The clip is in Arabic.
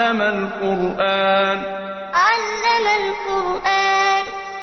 علم القرآن. علم القرآن.